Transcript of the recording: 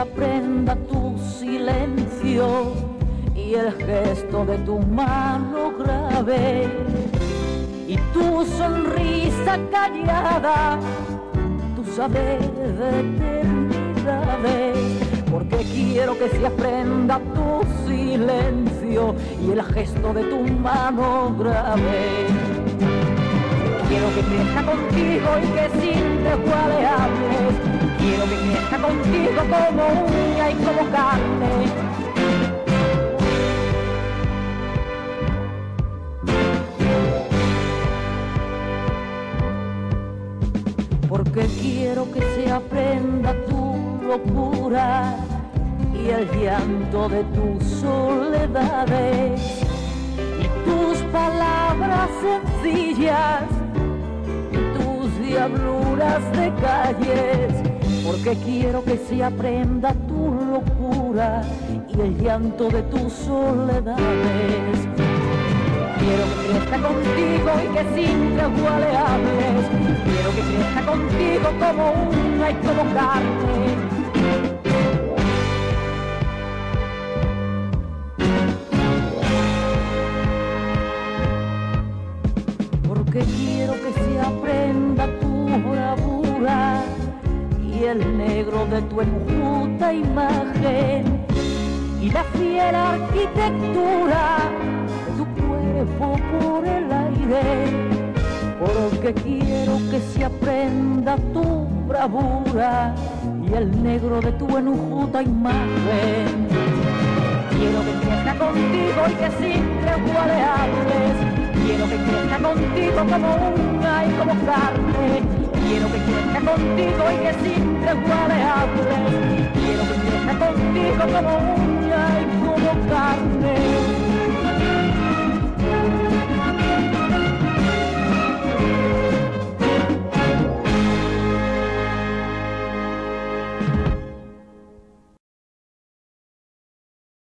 aprenda tu silencio y el gesto de tu mano grave y tu sonrisa callada, tu saber de eternidades. Porque quiero que se aprenda tu silencio y el gesto de tu mano grave. Quiero que crezca contigo y que sin te y. Porque quiero que se aprenda tu locura y el llanto de tus soledades y tus palabras sencillas diabluras de calles, porque quiero que se aprenda tu locura y el llanto de tus soledades. Quiero que crezca contigo y que sin iguale hables. Quiero que crezca contigo como una y como carne. Porque quiero que se aprenda tu bravura el negro de tu enjuta imagen y la fiera arquitectura de tu cuerpo por el aire. Porque quiero que se aprenda tu bravura y el negro de tu enjuta imagen. Quiero que crezca contigo y que sin hables Quiero que crezca contigo como una y como carne. Quiero que crezca contigo y que sin tregua hables. Quiero que crezca contigo como una y como carne.